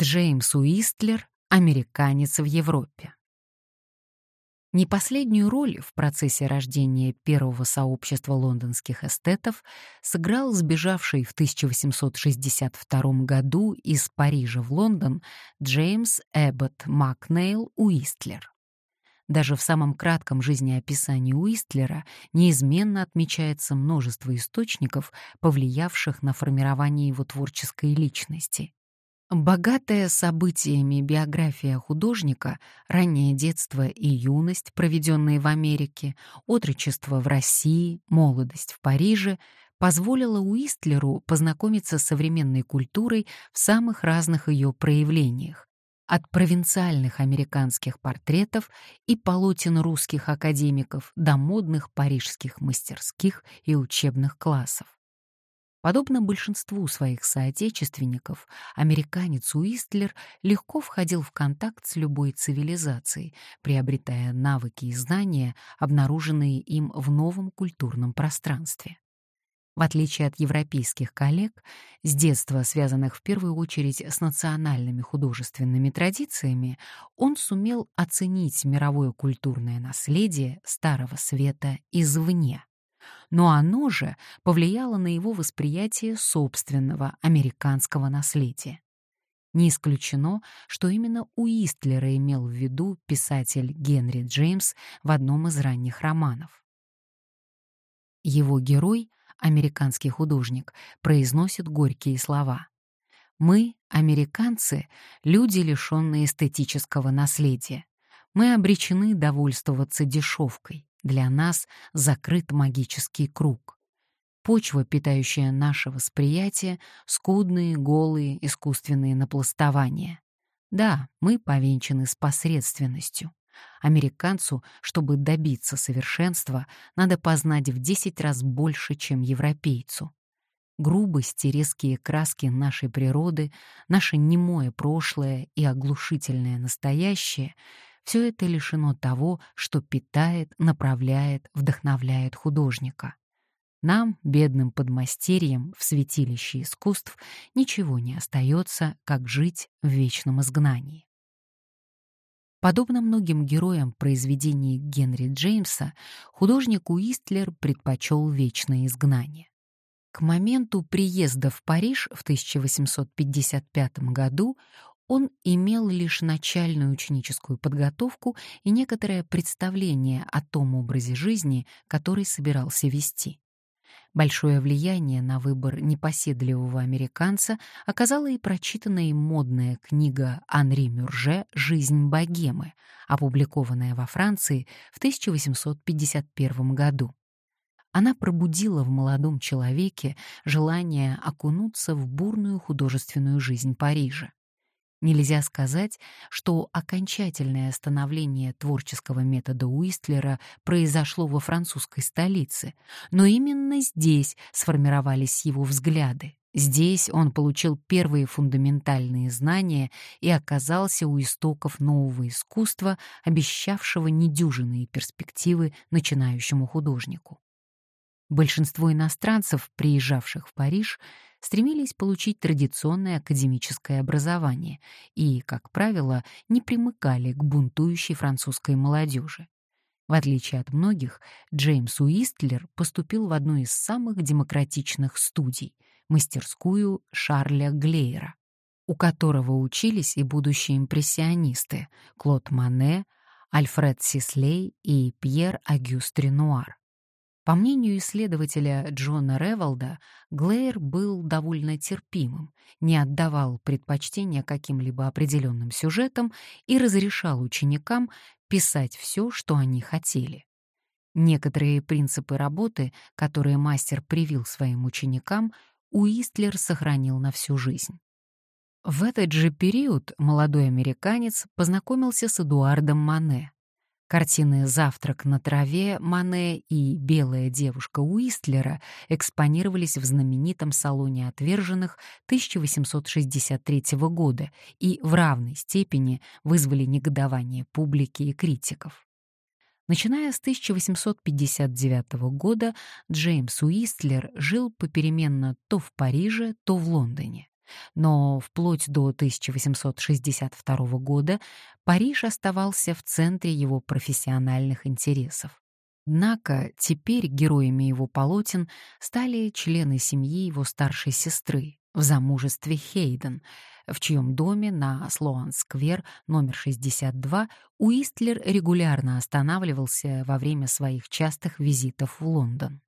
Джеймс Уистлер «Американец в Европе». Не последнюю роль в процессе рождения первого сообщества лондонских эстетов сыграл сбежавший в 1862 году из Парижа в Лондон Джеймс Эббот Макнейл Уистлер. Даже в самом кратком жизнеописании Уистлера неизменно отмечается множество источников, повлиявших на формирование его творческой личности. Богатая событиями биография художника, раннее детство и юность, проведенные в Америке, отрочество в России, молодость в Париже, позволила Уистлеру познакомиться с современной культурой в самых разных ее проявлениях, от провинциальных американских портретов и полотен русских академиков до модных парижских мастерских и учебных классов. Подобно большинству своих соотечественников, американец Уистлер легко входил в контакт с любой цивилизацией, приобретая навыки и знания, обнаруженные им в новом культурном пространстве. В отличие от европейских коллег, с детства связанных в первую очередь с национальными художественными традициями, он сумел оценить мировое культурное наследие Старого Света извне но оно же повлияло на его восприятие собственного американского наследия. Не исключено, что именно Уистлера имел в виду писатель Генри Джеймс в одном из ранних романов. Его герой, американский художник, произносит горькие слова. «Мы, американцы, люди, лишенные эстетического наследия. Мы обречены довольствоваться дешевкой. Для нас закрыт магический круг. Почва, питающая наше восприятие, скудные, голые, искусственные напластования. Да, мы повенчаны с посредственностью. Американцу, чтобы добиться совершенства, надо познать в 10 раз больше, чем европейцу. Грубость и резкие краски нашей природы, наше немое прошлое и оглушительное настоящее все это лишено того, что питает, направляет, вдохновляет художника. Нам, бедным подмастерьям в святилище искусств, ничего не остается, как жить в вечном изгнании. Подобно многим героям произведений Генри Джеймса, художник Уистлер предпочел вечное изгнание. К моменту приезда в Париж в 1855 году он имел лишь начальную ученическую подготовку и некоторое представление о том образе жизни, который собирался вести. Большое влияние на выбор непоседливого американца оказала и прочитанная им модная книга Анри Мюрже «Жизнь богемы», опубликованная во Франции в 1851 году. Она пробудила в молодом человеке желание окунуться в бурную художественную жизнь Парижа. Нельзя сказать, что окончательное становление творческого метода Уистлера произошло во французской столице, но именно здесь сформировались его взгляды. Здесь он получил первые фундаментальные знания и оказался у истоков нового искусства, обещавшего недюжинные перспективы начинающему художнику. Большинство иностранцев, приезжавших в Париж, стремились получить традиционное академическое образование и, как правило, не примыкали к бунтующей французской молодежи. В отличие от многих, Джеймс Уистлер поступил в одну из самых демократичных студий — мастерскую Шарля Глейера, у которого учились и будущие импрессионисты Клод Мане, Альфред Сислей и Пьер Агюст Ренуар. По мнению исследователя Джона Револда, Глэйр был довольно терпимым, не отдавал предпочтения каким-либо определенным сюжетам и разрешал ученикам писать все, что они хотели. Некоторые принципы работы, которые мастер привил своим ученикам, Уистлер сохранил на всю жизнь. В этот же период молодой американец познакомился с Эдуардом Мане, Картины «Завтрак на траве» Мане и «Белая девушка» Уистлера экспонировались в знаменитом салоне отверженных 1863 года и в равной степени вызвали негодование публики и критиков. Начиная с 1859 года Джеймс Уистлер жил попеременно то в Париже, то в Лондоне. Но вплоть до 1862 года Париж оставался в центре его профессиональных интересов. Однако теперь героями его полотен стали члены семьи его старшей сестры в замужестве Хейден, в чьем доме на Слоан-сквер номер 62 Уистлер регулярно останавливался во время своих частых визитов в Лондон.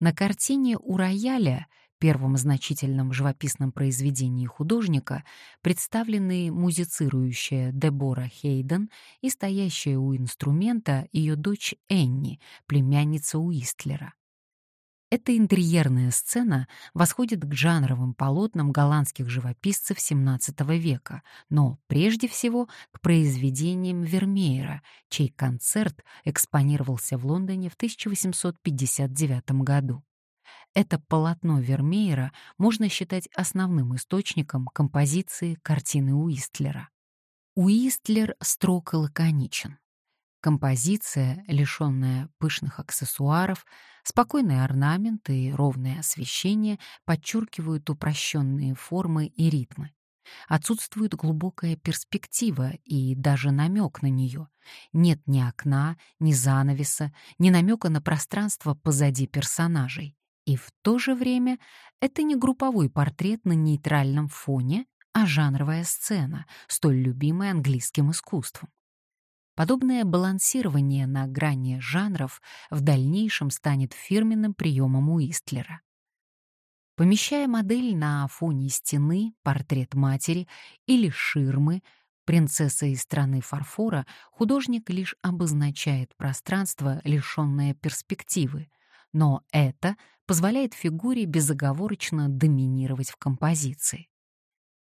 На картине у рояля первом значительном живописном произведении художника представлены музицирующая Дебора Хейден и стоящая у инструмента ее дочь Энни, племянница Уистлера. Эта интерьерная сцена восходит к жанровым полотнам голландских живописцев XVII века, но прежде всего к произведениям Вермеера, чей концерт экспонировался в Лондоне в 1859 году. Это полотно Вермеера можно считать основным источником композиции картины Уистлера. Уистлер строг и лаконичен. Композиция, лишенная пышных аксессуаров, спокойный орнамент и ровное освещение подчеркивают упрощенные формы и ритмы. Отсутствует глубокая перспектива и даже намек на нее. Нет ни окна, ни занавеса, ни намека на пространство позади персонажей. И в то же время это не групповой портрет на нейтральном фоне, а жанровая сцена, столь любимая английским искусством. Подобное балансирование на грани жанров в дальнейшем станет фирменным приемом Уистлера. Помещая модель на фоне стены, портрет матери или ширмы, принцесса из страны фарфора, художник лишь обозначает пространство, лишенное перспективы, но это позволяет фигуре безоговорочно доминировать в композиции.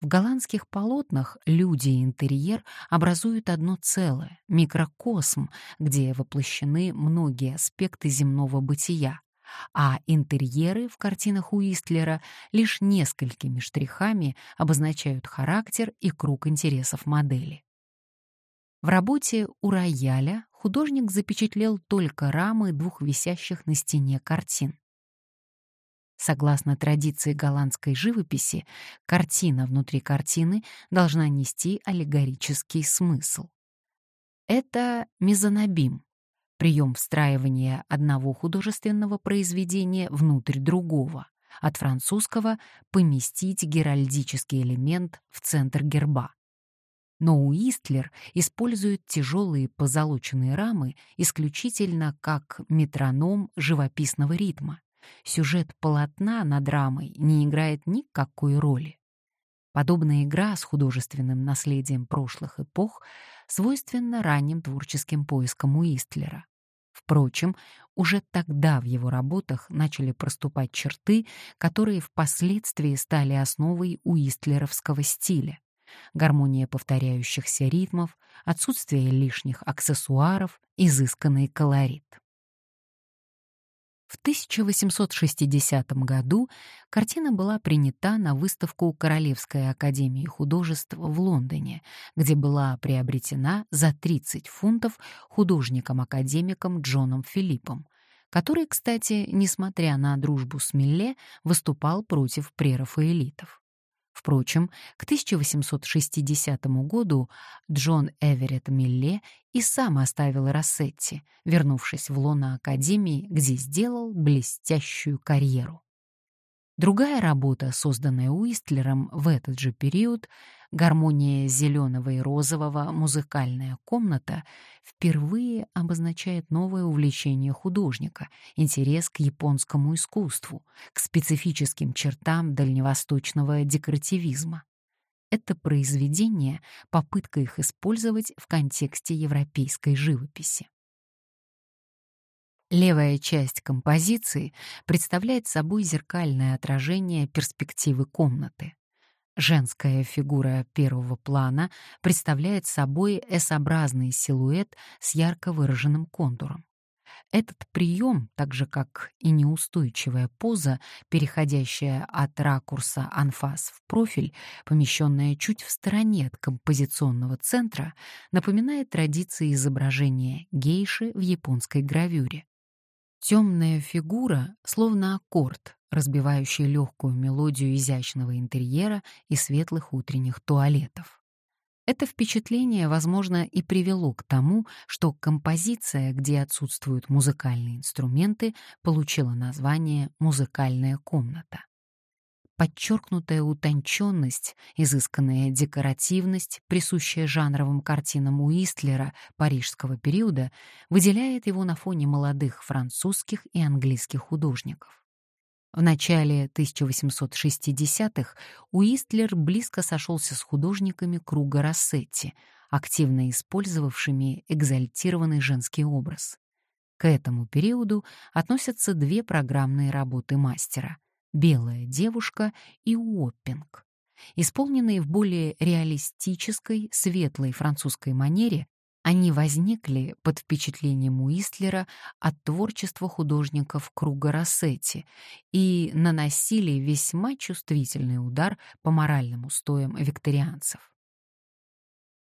В голландских полотнах люди и интерьер образуют одно целое, микрокосм, где воплощены многие аспекты земного бытия, а интерьеры в картинах Уистлера лишь несколькими штрихами обозначают характер и круг интересов модели. В работе у рояля художник запечатлел только рамы двух висящих на стене картин. Согласно традиции голландской живописи, картина внутри картины должна нести аллегорический смысл. Это мезонобим, прием встраивания одного художественного произведения внутрь другого, от французского «поместить геральдический элемент в центр герба». Но Уистлер использует тяжелые позолоченные рамы исключительно как метроном живописного ритма. Сюжет полотна над рамой не играет никакой роли. Подобная игра с художественным наследием прошлых эпох свойственна ранним творческим поискам Уистлера. Впрочем, уже тогда в его работах начали проступать черты, которые впоследствии стали основой уистлеровского стиля гармония повторяющихся ритмов, отсутствие лишних аксессуаров, изысканный колорит. В 1860 году картина была принята на выставку Королевской академии художеств в Лондоне, где была приобретена за 30 фунтов художником-академиком Джоном Филиппом, который, кстати, несмотря на дружбу с Милле, выступал против прерафаэлитов. Впрочем, к 1860 году Джон Эверетт Милле и сам оставил Рассетти, вернувшись в лоно Академии, где сделал блестящую карьеру. Другая работа, созданная Уистлером в этот же период, гармония зеленого и розового «Музыкальная комната», впервые обозначает новое увлечение художника, интерес к японскому искусству, к специфическим чертам дальневосточного декоративизма. Это произведение — попытка их использовать в контексте европейской живописи. Левая часть композиции представляет собой зеркальное отражение перспективы комнаты. Женская фигура первого плана представляет собой S-образный силуэт с ярко выраженным контуром. Этот прием, так же как и неустойчивая поза, переходящая от ракурса анфас в профиль, помещенная чуть в стороне от композиционного центра, напоминает традиции изображения гейши в японской гравюре. Темная фигура, словно аккорд, разбивающий легкую мелодию изящного интерьера и светлых утренних туалетов. Это впечатление, возможно, и привело к тому, что композиция, где отсутствуют музыкальные инструменты, получила название «музыкальная комната». Подчеркнутая утонченность, изысканная декоративность, присущая жанровым картинам Уистлера парижского периода, выделяет его на фоне молодых французских и английских художников. В начале 1860-х Уистлер близко сошелся с художниками круга Рассетти, активно использовавшими экзальтированный женский образ. К этому периоду относятся две программные работы мастера «Белая девушка» и «Уоппинг». Исполненные в более реалистической, светлой французской манере, они возникли под впечатлением Уистлера от творчества художников круга Рассетти и наносили весьма чувствительный удар по моральным устоям викторианцев.